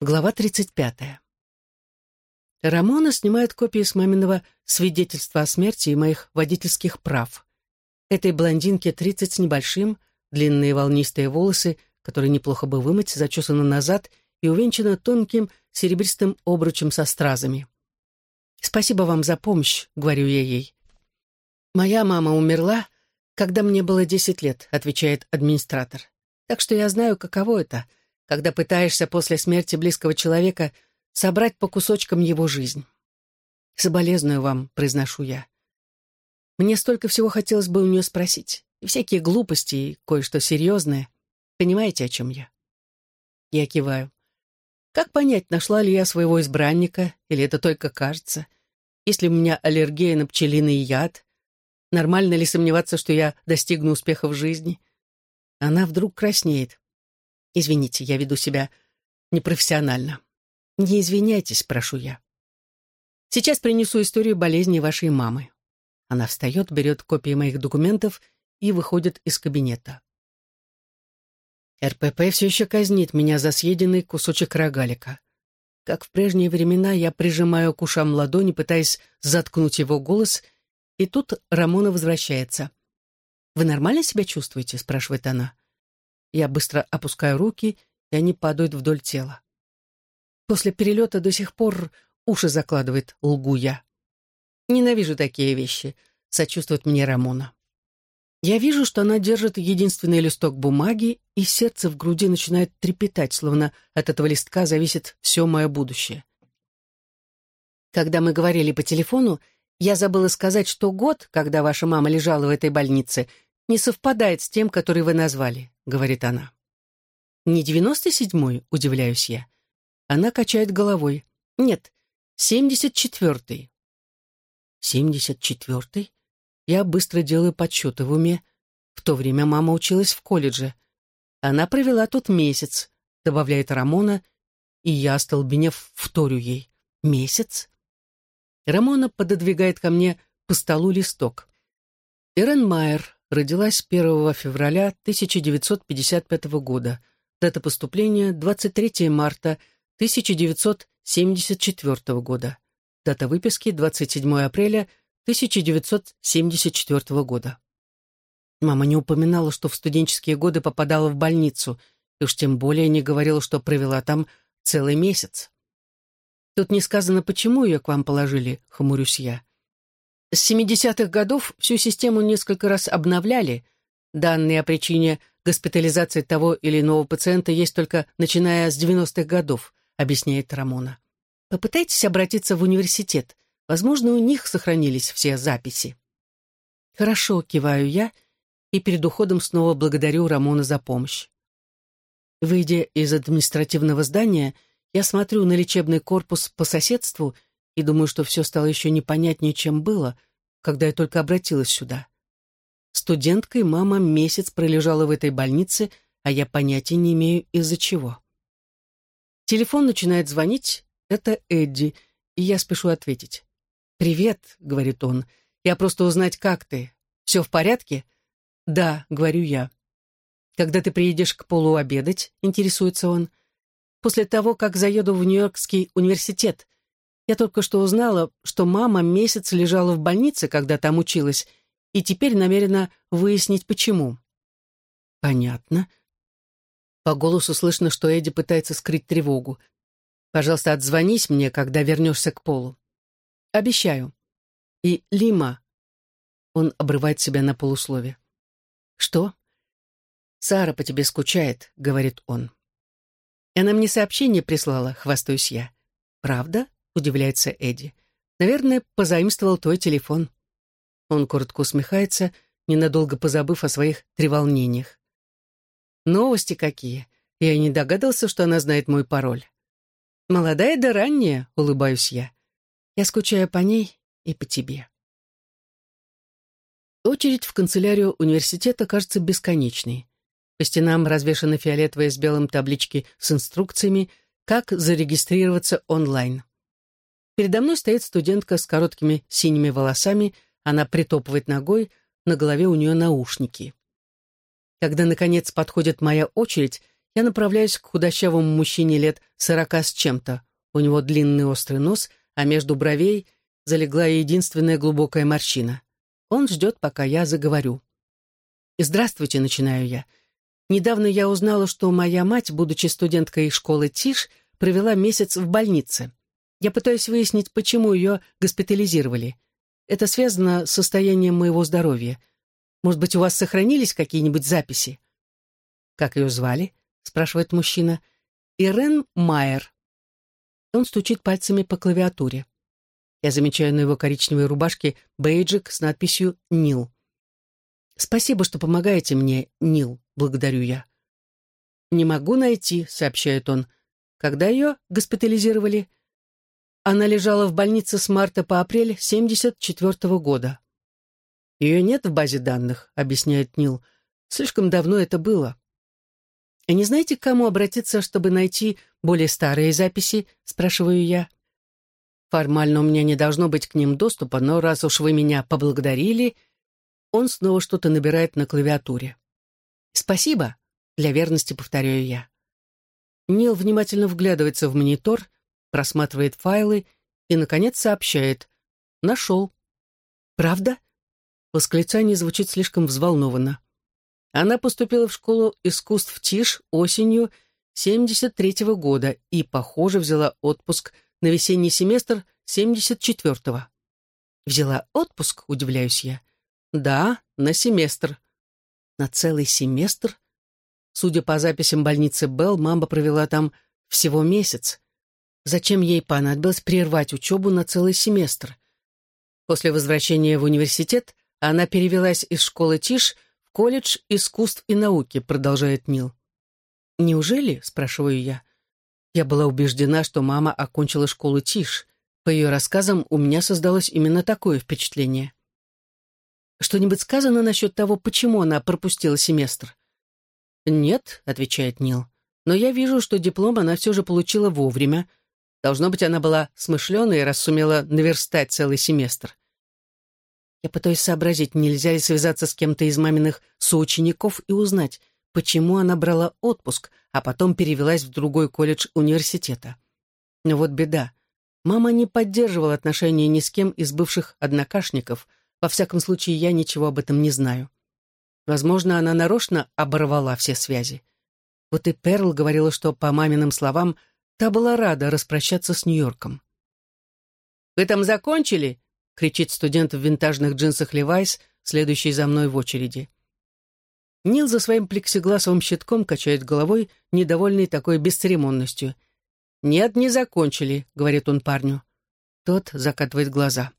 Глава 35. Рамона снимает копии с маминого свидетельства о смерти и моих водительских прав. Этой блондинке 30 с небольшим, длинные волнистые волосы, которые неплохо бы вымыть, зачесаны назад и увенчаны тонким серебристым обручем со стразами. «Спасибо вам за помощь», — говорю я ей. «Моя мама умерла, когда мне было 10 лет», — отвечает администратор. «Так что я знаю, каково это — когда пытаешься после смерти близкого человека собрать по кусочкам его жизнь. «Соболезную вам», — произношу я. Мне столько всего хотелось бы у нее спросить. И всякие глупости, и кое-что серьезное. Понимаете, о чем я? Я киваю. Как понять, нашла ли я своего избранника, или это только кажется? Есть ли у меня аллергия на пчелиный яд? Нормально ли сомневаться, что я достигну успеха в жизни? Она вдруг краснеет. Извините, я веду себя непрофессионально. Не извиняйтесь, прошу я. Сейчас принесу историю болезни вашей мамы. Она встает, берет копии моих документов и выходит из кабинета. РПП все еще казнит меня за съеденный кусочек рогалика. Как в прежние времена я прижимаю к ушам ладони, пытаясь заткнуть его голос, и тут Рамона возвращается. «Вы нормально себя чувствуете?» — спрашивает она. Я быстро опускаю руки, и они падают вдоль тела. После перелета до сих пор уши закладывает, лгу я. Ненавижу такие вещи, сочувствует мне Рамона. Я вижу, что она держит единственный листок бумаги, и сердце в груди начинает трепетать, словно от этого листка зависит все мое будущее. Когда мы говорили по телефону, я забыла сказать, что год, когда ваша мама лежала в этой больнице, не совпадает с тем, который вы назвали», — говорит она. «Не девяносто седьмой?» — удивляюсь я. Она качает головой. «Нет, семьдесят четвертый». «Семьдесят четвертый?» Я быстро делаю подсчеты в уме. В то время мама училась в колледже. Она провела тут месяц, добавляет Рамона, и я, остолбенев, вторю ей. «Месяц?» Рамона пододвигает ко мне по столу листок. Ирен Майер, родилась 1 февраля 1955 года. Дата поступления 23 марта 1974 года. Дата выписки 27 апреля 1974 года. Мама не упоминала, что в студенческие годы попадала в больницу, и уж тем более не говорила, что провела там целый месяц. Тут не сказано, почему ее к вам положили, хмурюсь я. С 70-х годов всю систему несколько раз обновляли. Данные о причине госпитализации того или иного пациента есть только начиная с 90-х годов, объясняет Рамона. Попытайтесь обратиться в университет. Возможно, у них сохранились все записи. Хорошо, киваю я, и перед уходом снова благодарю Рамона за помощь. Выйдя из административного здания, я смотрю на лечебный корпус по соседству — и думаю, что все стало еще непонятнее, чем было, когда я только обратилась сюда. Студенткой мама месяц пролежала в этой больнице, а я понятия не имею, из-за чего. Телефон начинает звонить, это Эдди, и я спешу ответить. «Привет», — говорит он, — «я просто узнать, как ты. Все в порядке?» «Да», — говорю я. «Когда ты приедешь к Полу обедать?» — интересуется он. «После того, как заеду в Нью-Йоркский университет. Я только что узнала, что мама месяц лежала в больнице, когда там училась, и теперь намерена выяснить, почему. Понятно. По голосу слышно, что Эдди пытается скрыть тревогу. Пожалуйста, отзвонись мне, когда вернешься к Полу. Обещаю. И Лима. Он обрывает себя на полуслове. Что? Сара по тебе скучает, говорит он. Она мне сообщение прислала, хвастаюсь я. Правда? Удивляется Эдди. «Наверное, позаимствовал твой телефон». Он коротко усмехается, ненадолго позабыв о своих треволнениях. «Новости какие! Я не догадался, что она знает мой пароль». «Молодая да ранняя», — улыбаюсь я. «Я скучаю по ней и по тебе». Очередь в канцелярию университета кажется бесконечной. По стенам развешаны фиолетовые с белым таблички с инструкциями, как зарегистрироваться онлайн. Передо мной стоит студентка с короткими синими волосами, она притопывает ногой, на голове у нее наушники. Когда, наконец, подходит моя очередь, Я направляюсь к худощавому мужчине лет сорока с чем-то. У него длинный острый нос, а между бровей залегла единственная глубокая морщина. Он ждет, пока я заговорю. «Здравствуйте», — начинаю я. «Недавно я узнала, что моя мать, будучи студенткой школы ТИШ, провела месяц в больнице. Я пытаюсь выяснить, почему ее госпитализировали. Это связано с состоянием моего здоровья. Может быть, у вас сохранились какие-нибудь записи?» «Как ее звали?» — спрашивает мужчина. «Ирен Майер». Он стучит пальцами по клавиатуре. Я замечаю на его коричневой рубашке бейджик с надписью «Нил». «Спасибо, что помогаете мне, Нил», — благодарю я. «Не могу найти», — сообщает он. «Когда ее госпитализировали?» Она лежала в больнице с марта по апрель 74 -го года. «Ее нет в базе данных», — объясняет Нил. «Слишком давно это было». «И не знаете, к кому обратиться, чтобы найти более старые записи?» — спрашиваю я. «Формально у меня не должно быть к ним доступа, но раз уж вы меня поблагодарили...» Он снова что-то набирает на клавиатуре. «Спасибо», — для верности повторяю я. Нил внимательно вглядывается в монитор, просматривает файлы и, наконец, сообщает. «Нашел». «Правда?» Восклицание звучит слишком взволнованно. Она поступила в школу искусств ТИШ осенью 73-го года и, похоже, взяла отпуск на весенний семестр 74-го. «Взяла отпуск?» — удивляюсь я. «Да, на семестр». «На целый семестр?» Судя по записям больницы Белл, мама провела там всего месяц. Зачем ей понадобилось прервать учебу на целый семестр? После возвращения в университет она перевелась из школы Тиш в колледж искусств и науки, продолжает Нил. «Неужели?» — спрашиваю я. Я была убеждена, что мама окончила школу Тиш. По ее рассказам у меня создалось именно такое впечатление. Что-нибудь сказано насчет того, почему она пропустила семестр? «Нет», — отвечает Нил, — «но я вижу, что диплом она все же получила вовремя. Должно быть, она была смышленой, раз сумела наверстать целый семестр. Я пытаюсь сообразить, нельзя ли связаться с кем-то из маминых соучеников и узнать, почему она брала отпуск, а потом перевелась в другой колледж университета. Но вот беда. Мама не поддерживала отношения ни с кем из бывших однокашников. Во всяком случае, я ничего об этом не знаю. Возможно, она нарочно оборвала все связи. Вот и Перл говорила, что, по маминым словам, та была рада распрощаться с Нью-Йорком. «Вы там закончили?» кричит студент в винтажных джинсах Левайс, следующий за мной в очереди. Нил за своим плексигласовым щитком качает головой, недовольный такой бесцеремонностью. «Нет, не закончили», — говорит он парню. Тот закатывает глаза.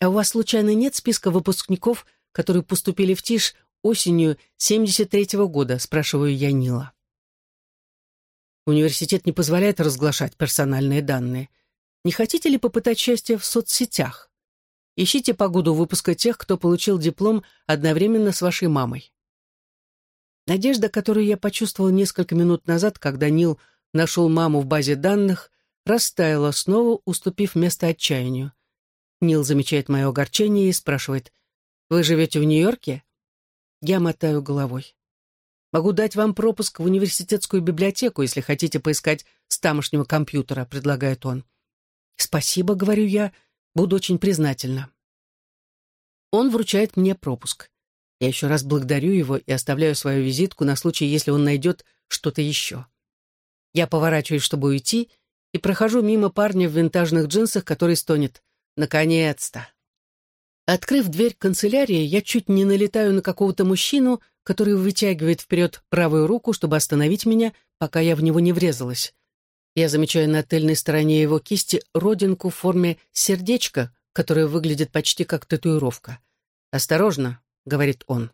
«А у вас, случайно, нет списка выпускников, которые поступили в ТИШ осенью 73-го года?» — спрашиваю я Нила. Университет не позволяет разглашать персональные данные. Не хотите ли попытать счастье в соцсетях? Ищите по году выпуска тех, кто получил диплом одновременно с вашей мамой. Надежда, которую я почувствовал несколько минут назад, когда Нил нашел маму в базе данных, растаяла снова, уступив место отчаянию. Нил замечает мое огорчение и спрашивает, «Вы живете в Нью-Йорке?» Я мотаю головой. «Могу дать вам пропуск в университетскую библиотеку, если хотите поискать с тамошнего компьютера», — предлагает он. «Спасибо», — говорю я, Буду очень признательна. Он вручает мне пропуск. Я еще раз благодарю его и оставляю свою визитку на случай, если он найдет что-то еще. Я поворачиваюсь, чтобы уйти, и прохожу мимо парня в винтажных джинсах, который стонет. Наконец-то! Открыв дверь канцелярии, я чуть не налетаю на какого-то мужчину, который вытягивает вперед правую руку, чтобы остановить меня, пока я в него не врезалась. Я замечаю на тыльной стороне его кисти родинку в форме сердечка, которая выглядит почти как татуировка. «Осторожно», — говорит он.